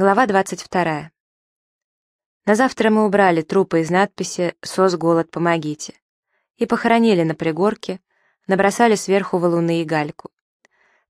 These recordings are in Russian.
Глава 22. На завтра мы убрали трупы из надписи «СОС, голод, помогите» и похоронили на пригорке, набросали сверху валуны и гальку.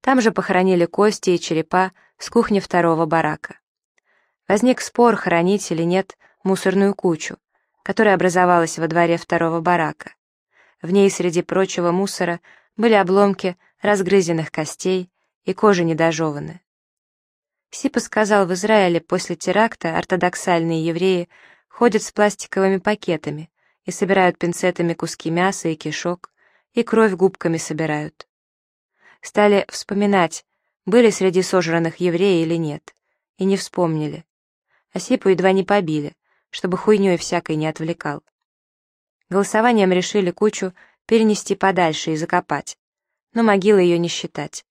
Там же похоронили кости и черепа с кухни второго барака. Возник спор, хоронить или нет мусорную кучу, которая образовалась во дворе второго барака. В ней среди прочего мусора были обломки разгрызенных костей и кожа недожеванная. Сипа сказал, в Израиле после теракта ортодоксальные евреи ходят с пластиковыми пакетами и собирают пинцетами куски мяса и кишок, и кровь губками собирают. Стали вспоминать, были среди сожранных евреи или нет, и не вспомнили. А Сипу едва не побили, чтобы хуйнёй всякой не отвлекал. Голосованием решили кучу перенести подальше и закопать, но могилы ее не считать.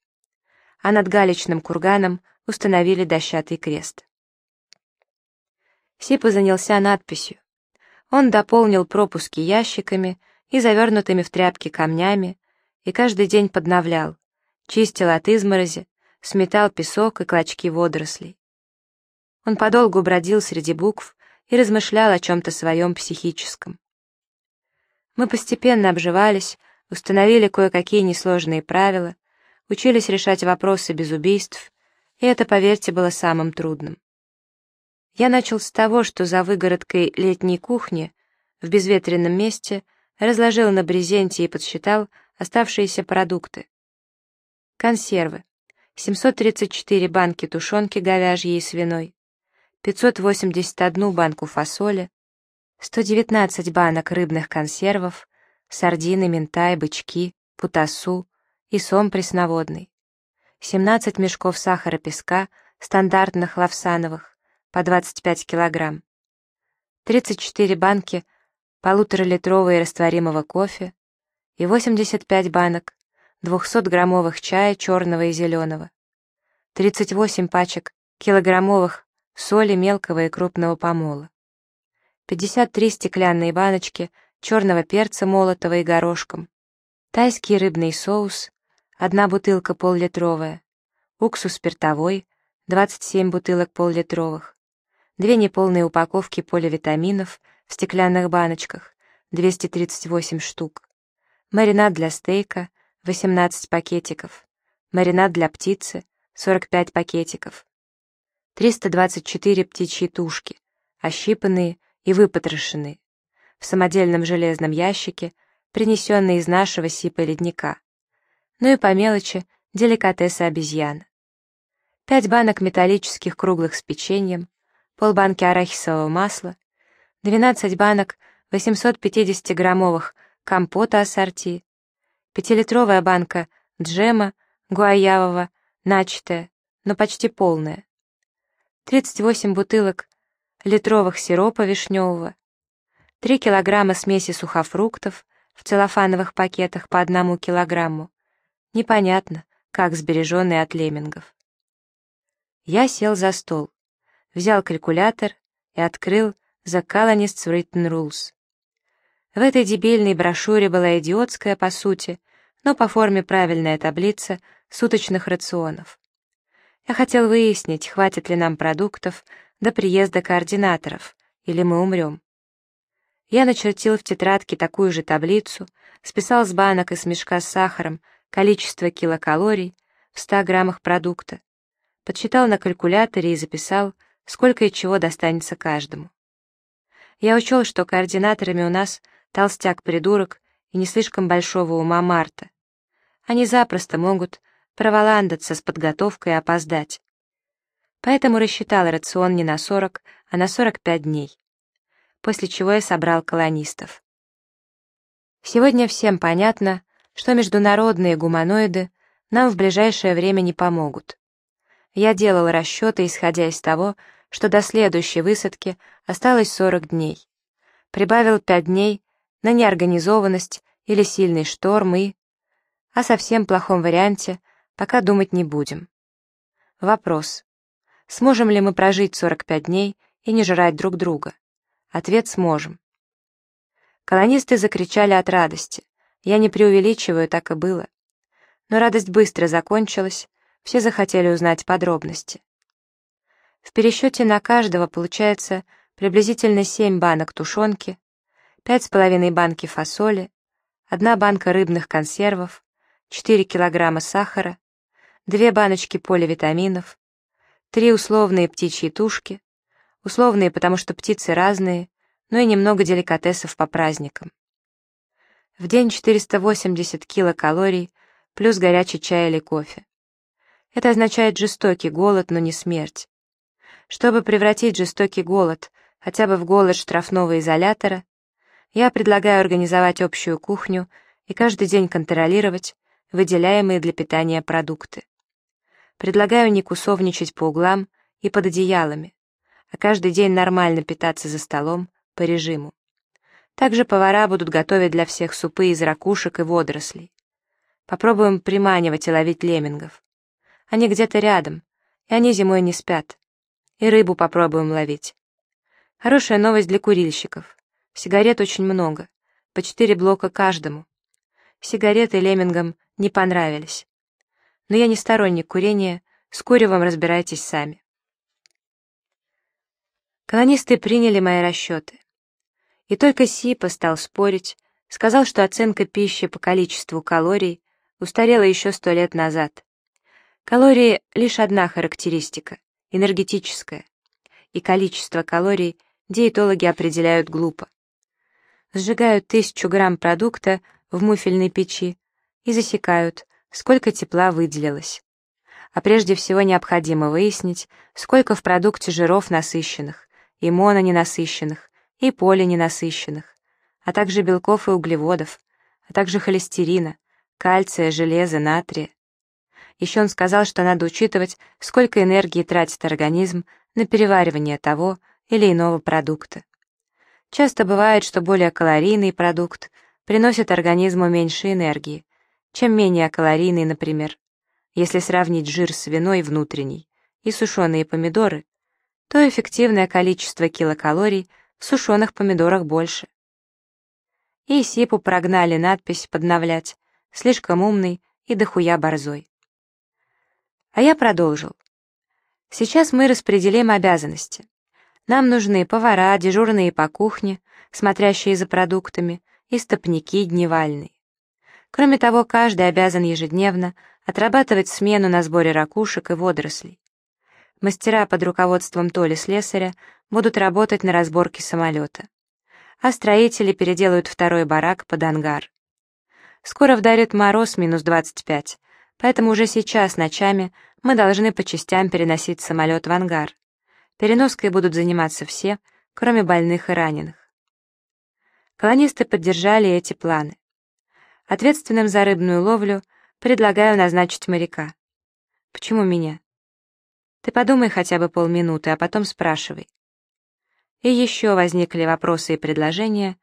А над галечным курганом установили дощатый крест. Сипа занялся надписью. Он дополнил пропуски ящиками и завернутыми в тряпки камнями, и каждый день подновлял, чистил от изморози, сметал песок и клочки водорослей. Он подолгу бродил среди букв и размышлял о чем-то своем психическом. Мы постепенно обживались, установили кое-какие несложные правила, учились решать вопросы без убийств и это, поверьте, было самым трудным. Я начал с того, что за выгородкой летней кухни в безветренном месте разложил на брезенте и подсчитал оставшиеся продукты. Консервы. 734 банки тушенки говяжьей и свиной, 581 банку фасоли, 119 банок рыбных консервов, сардины, ментай, бычки, путасу и сом пресноводный, 17 мешков сахара песка, стандартных лавсановых, по 25 килограмм, 34 банки полуторалитрового растворимого кофе и 85 банок 200-граммовых чая черного и зеленого, 38 пачек килограммовых соли мелкого и крупного помола, 53 стеклянные баночки черного перца молотого и горошком, тайский рыбный соус, одна бутылка поллитровая, уксус спиртовой, 27 бутылок поллитровых, две неполные упаковки поливитаминов в стеклянных баночках, 238 штук, маринад для стейка, 18 пакетиков, маринад для птицы, 45 пакетиков, 324 птичьи тушки, ощипанные и выпотрошенные, в самодельном железном ящике, принесенные из нашего сипа ледника, ну и по мелочи деликатесы обезьян. Пять банок металлических круглых с печеньем, полбанки арахисового масла, 12 банок 850-граммовых компота ассорти, пятилитровая банка джема гуаявого, начатая, но почти полная, 38 бутылок литровых сиропа вишневого, 3 килограмма смеси сухофруктов в целлофановых пакетах по одному килограмму, Непонятно, как сбереженный от леммингов. Я сел за стол, взял калькулятор и открыл The Colonists Written Rules. В этой дебильной брошюре была идиотская, по сути, но по форме правильная таблица суточных рационов. Я хотел выяснить, хватит ли нам продуктов до приезда координаторов, или мы умрем. Я начертил в тетрадке такую же таблицу, списал с банок и с мешка с сахаром количество килокалорий в 100 граммах продукта, подсчитал на калькуляторе и записал, сколько и чего достанется каждому. Я учел, что координаторами у нас толстяк-придурок и не слишком большого ума Марта. Они запросто могут проволандаться с подготовкой и опоздать. Поэтому рассчитал рацион не на 40, а на 45 дней. После чего я собрал колонистов. Сегодня всем понятно, что международные гуманоиды нам в ближайшее время не помогут. Я делал расчеты, исходя из того, что до следующей высадки осталось 40 дней. Прибавил 5 дней на неорганизованность или сильный шторм и... О совсем плохом варианте пока думать не будем. Вопрос. Сможем ли мы прожить 45 дней и не жрать друг друга? Ответ сможем. Колонисты закричали от радости. Я не преувеличиваю, так и было. Но радость быстро закончилась, все захотели узнать подробности. В пересчете на каждого получается приблизительно 7 банок тушенки, 5,5 банки фасоли, одна банка рыбных консервов, 4 килограмма сахара, две баночки поливитаминов, три условные птичьи тушки, условные, потому что птицы разные, но и немного деликатесов по праздникам. В день 480 килокалорий плюс горячий чай или кофе. Это означает жестокий голод, но не смерть. Чтобы превратить жестокий голод хотя бы в голод штрафного изолятора, я предлагаю организовать общую кухню и каждый день контролировать выделяемые для питания продукты. Предлагаю не кусовничать по углам и под одеялами, а каждый день нормально питаться за столом по режиму. Также повара будут готовить для всех супы из ракушек и водорослей. Попробуем приманивать и ловить леммингов. Они где-то рядом, и они зимой не спят. И рыбу попробуем ловить. Хорошая новость для курильщиков. Сигарет очень много, по четыре блока каждому. Сигареты леммингам не понравились. Но я не сторонник курения, с куревом разбирайтесь сами. Колонисты приняли мои расчеты. И только Сипа стал спорить, сказал, что оценка пищи по количеству калорий устарела еще сто лет назад. Калории — лишь одна характеристика — энергетическая, и количество калорий диетологи определяют глупо. Сжигают тысячу грамм продукта в муфельной печи и засекают, сколько тепла выделилось. А прежде всего необходимо выяснить, сколько в продукте жиров насыщенных, и мононенасыщенных, и полиненасыщенных, а также белков и углеводов, а также холестерина, кальция, железа, натрия. Еще он сказал, что надо учитывать, сколько энергии тратит организм на переваривание того или иного продукта. Часто бывает, что более калорийный продукт приносит организму меньше энергии, чем менее калорийный, например. Если сравнить жир свиной внутренний и сушеные помидоры, то эффективное количество килокалорий в сушеных помидорах больше. И Сипу прогнали надпись подновлять, слишком умный и дохуя борзой. А я продолжил. Сейчас мы распределим обязанности. Нам нужны повара, дежурные по кухне, смотрящие за продуктами, и стопники дневальные. Кроме того, каждый обязан ежедневно отрабатывать смену на сборе ракушек и водорослей. Мастера под руководством Толи Слесаря будут работать на разборке самолета. А строители переделают второй барак под ангар. Скоро вдарит мороз минус 25, поэтому уже сейчас ночами мы должны по частям переносить самолет в ангар. Переноской будут заниматься все, кроме больных и раненых. Колонисты поддержали эти планы. Ответственным за рыбную ловлю предлагаю назначить моряка. Почему меня? Ты подумай хотя бы полминуты, а потом спрашивай. И еще возникли вопросы и предложения,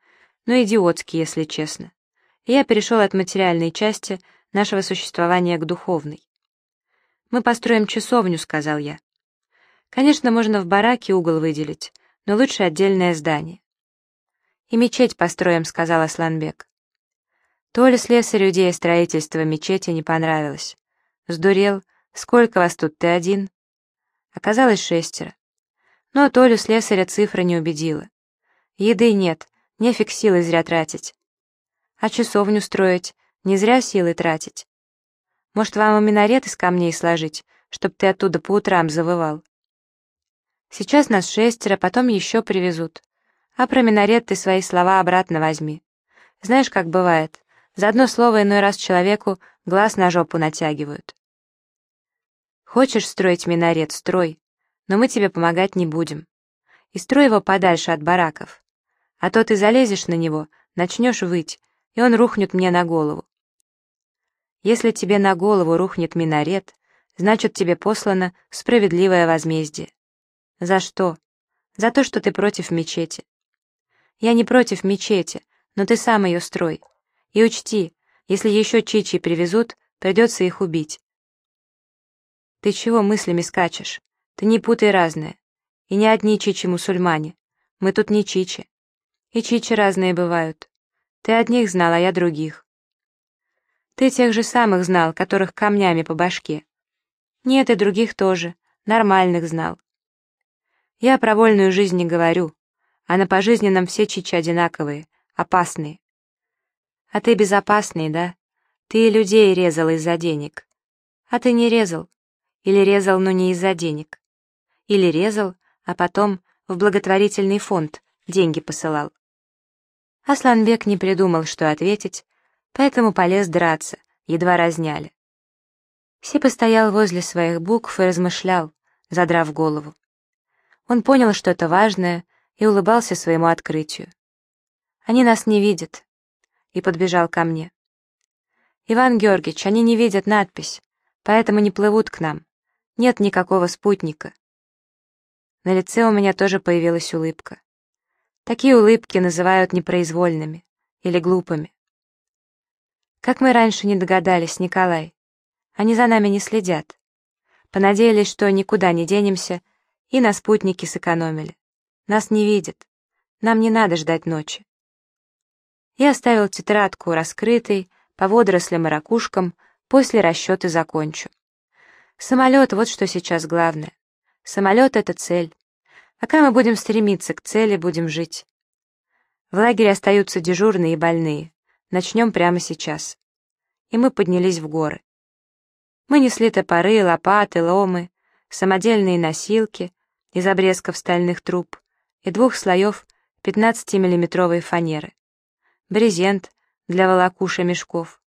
но идиотские, если честно. Я перешел от материальной части нашего существования к духовной. «Мы построим часовню», — сказал я. Конечно, можно в бараке угол выделить, но лучше отдельное здание. «И мечеть построим», — сказал Асланбек. То ли слесарю идея строительства мечети не понравилась. Сдурел, сколько вас тут, ты один? Оказалось шестеро. Но Толю слесаря цифра не убедила. Еды нет, нефиг силы зря тратить. А часовню строить, не зря силы тратить. Может, вам и минарет из камней сложить, чтоб ты оттуда по утрам завывал? Сейчас нас шестеро, потом еще привезут. А про минарет ты свои слова обратно возьми. Знаешь, как бывает, за одно слово иной раз человеку глаз на жопу натягивают. Хочешь строить минарет — строй, но мы тебе помогать не будем. И строй его подальше от бараков. А то ты залезешь на него, начнешь выть, и он рухнет мне на голову. Если тебе на голову рухнет минарет, значит, тебе послано справедливое возмездие. За что? За то, что ты против мечети. Я не против мечети, но ты сам ее строй. И учти, если еще чичи привезут, придется их убить. Ты чего мыслями скачешь? Ты не путай разное. И не одни чичи-мусульмане. Мы тут не чичи. И чичи разные бывают. Ты одних знал, а я других. Ты тех же самых знал, которых камнями по башке. Нет, и других тоже. Нормальных знал. Я про вольную жизнь не говорю, а на пожизненном все чичи одинаковые, опасные. А ты безопасный, да? Ты людей резал из-за денег. А ты не резал. Или резал, но не из-за денег. Или резал, а потом в благотворительный фонд деньги посылал. Асланбек не придумал, что ответить, поэтому полез драться, едва разняли. Си постоял возле своих букв и размышлял, задрав голову. Он понял, что это важное, и улыбался своему открытию. «Они нас не видят», и подбежал ко мне. «Иван Георгиевич, они не видят надпись, поэтому не плывут к нам. Нет никакого спутника». На лице у меня тоже появилась улыбка. Такие улыбки называют непроизвольными или глупыми. Как мы раньше не догадались, Николай. Они за нами не следят. Понадеялись, что никуда не денемся, и на спутники сэкономили. Нас не видят. Нам не надо ждать ночи. Я оставил тетрадку раскрытой, по водорослям и ракушкам, после расчеты закончу. Самолет — вот что сейчас главное. Самолет — это цель. Пока мы будем стремиться к цели, будем жить. В лагере остаются дежурные и больные. Начнем прямо сейчас. И мы поднялись в горы. Мы несли топоры, лопаты, ломы, самодельные носилки из обрезков стальных труб и двух слоев 15-миллиметровой фанеры, брезент для волокуша мешков,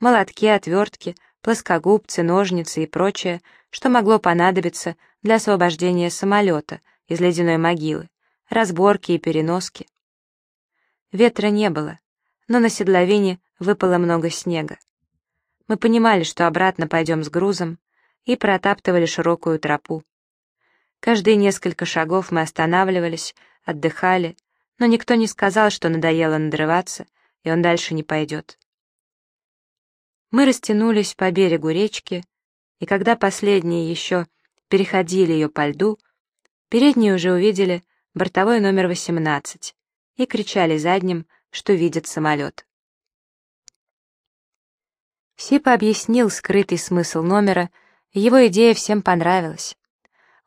молотки, отвертки, плоскогубцы, ножницы и прочее, что могло понадобиться для освобождения самолета из ледяной могилы, разборки и переноски. Ветра не было, но на седловине выпало много снега. Мы понимали, что обратно пойдем с грузом, и протаптывали широкую тропу. Каждые несколько шагов мы останавливались, отдыхали, но никто не сказал, что надоело надрываться, и он дальше не пойдет. Мы растянулись по берегу речки, и когда последние еще переходили ее по льду, передние уже увидели бортовой номер 18 и кричали задним, что видят самолет. Сипа объяснил скрытый смысл номера, его идея всем понравилась.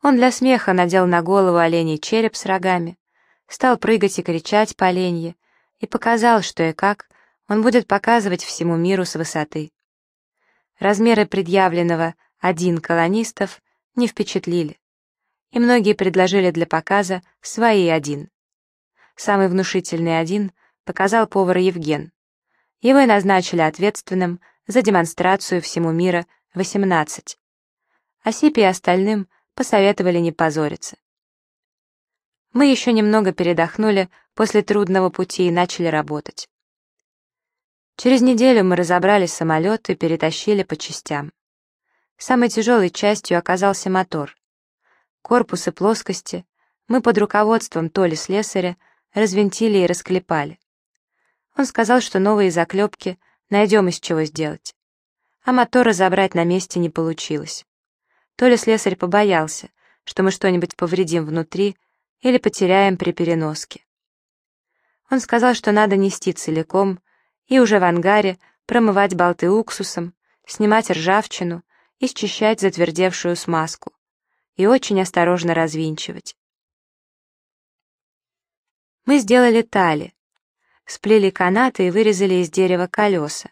Он для смеха надел на голову оленей череп с рогами, стал прыгать и кричать по оленье, и показал, что и как он будет показывать всему миру с высоты. Размеры предъявленного один колонистов не впечатлили, и многие предложили для показа свои один. Самый внушительный один показал повар Евген. Его и назначили ответственным за демонстрацию всему мира 18. Осипе и остальным посоветовали не позориться. Мы еще немного передохнули после трудного пути и начали работать. Через неделю мы разобрали самолет и перетащили по частям. Самой тяжелой частью оказался мотор. Корпус и плоскости мы под руководством Толи Слесаря развинтили и расклепали. Он сказал, что новые заклепки Найдем из чего сделать. А мотор разобрать на месте не получилось. То ли слесарь побоялся, что мы что-нибудь повредим внутри или потеряем при переноске. Он сказал, что надо нести целиком и уже в ангаре промывать болты уксусом, снимать ржавчину и счищать затвердевшую смазку и очень осторожно развинчивать. Мы сделали тали, сплели канаты и вырезали из дерева колеса.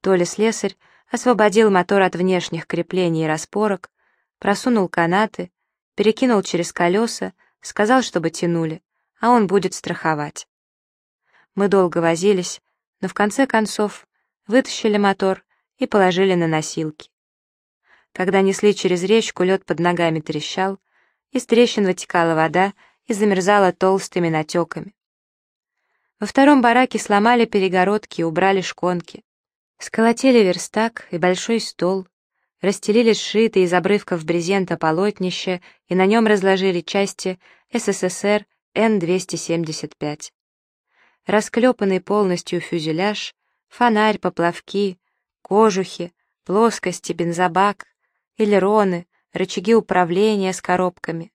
Толя слесарь освободил мотор от внешних креплений и распорок, просунул канаты, перекинул через колеса, сказал, чтобы тянули, а он будет страховать. Мы долго возились, но в конце концов вытащили мотор и положили на носилки. Когда несли через речку, лед под ногами трещал, из трещин вытекала вода и замерзала толстыми натеками. Во втором бараке сломали перегородки и убрали шконки. Сколотили верстак и большой стол, расстелили сшитые из обрывков брезента полотнище и на нем разложили части СССР Н-275. Расклепанный полностью фюзеляж, фонарь, поплавки, кожухи, плоскости, бензобак, элероны, рычаги управления с коробками.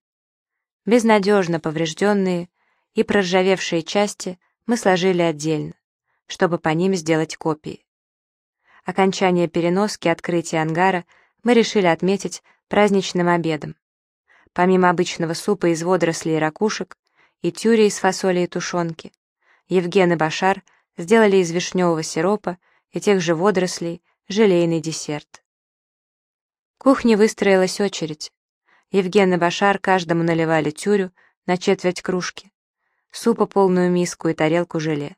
Безнадежно поврежденные и проржавевшие части — мы сложили отдельно, чтобы по ним сделать копии. Окончание переноски открытия ангара мы решили отметить праздничным обедом. помимо обычного супа из водорослей и ракушек, и тюри из фасоли и тушенки, Евген и Башар сделали из вишневого сиропа и тех же водорослей желейный десерт. Кухне выстроилась очередь. Евген и Башар каждому наливали тюрю на четверть кружки, супа полную миску и тарелку желе.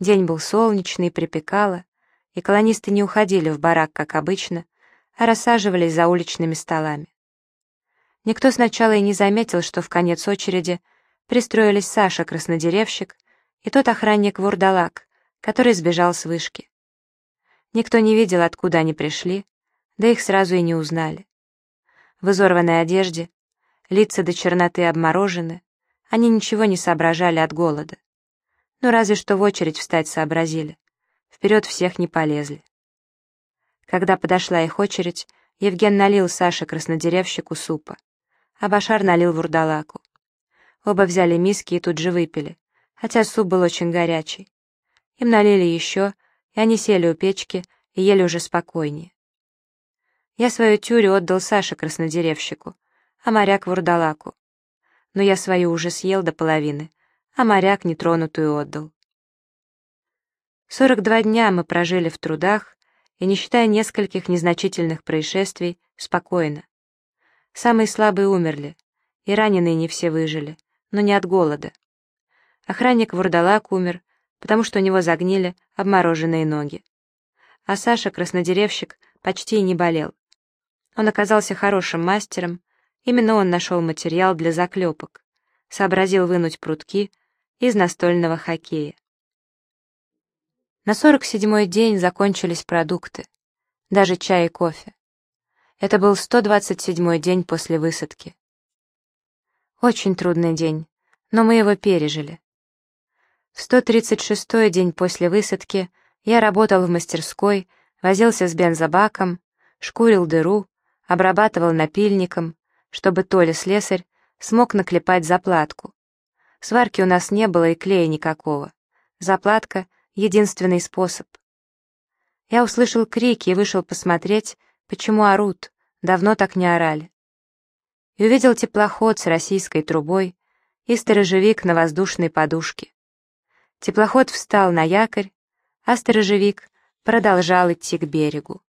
День был солнечный, припекало, и колонисты не уходили в барак, как обычно, а рассаживались за уличными столами. Никто сначала и не заметил, что в конец очереди пристроились Саша, краснодеревщик, и тот охранник-вурдалак, который сбежал с вышки. Никто не видел, откуда они пришли, да их сразу и не узнали. В изорванной одежде, лица до черноты обморожены, они ничего не соображали от голода. Ну, разве что в очередь встать сообразили. Вперед всех не полезли. Когда подошла их очередь, Евген налил Саше краснодеревщику супа, а Башар налил вурдалаку. Оба взяли миски и тут же выпили, хотя суп был очень горячий. Им налили еще, и они сели у печки и ели уже спокойнее. Я свою тюрю отдал Саше краснодеревщику, а моряк вурдалаку. Но я свою уже съел до половины, а моряк нетронутую отдал. Сорок два дня мы прожили в трудах, и, не считая нескольких незначительных происшествий, спокойно. Самые слабые умерли, и раненые не все выжили, но не от голода. Охранник Вурдалак умер, потому что у него загнили обмороженные ноги. А Саша, краснодеревщик, почти и не болел. Он оказался хорошим мастером, именно он нашел материал для заклепок, сообразил вынуть прутки из настольного хоккея. На сорок седьмой день закончились продукты, даже чай и кофе. Это был 127-й день после высадки. Очень трудный день, но мы его пережили. В 136-й день после высадки я работал в мастерской, возился с бензобаком, шкурил дыру, обрабатывал напильником, чтобы Толя слесарь смог наклепать заплатку. Сварки у нас не было и клея никакого. Заплатка — единственный способ. Я услышал крики и вышел посмотреть, почему орут, давно так не орали. И увидел теплоход с российской трубой и сторожевик на воздушной подушке. Теплоход встал на якорь, а сторожевик продолжал идти к берегу.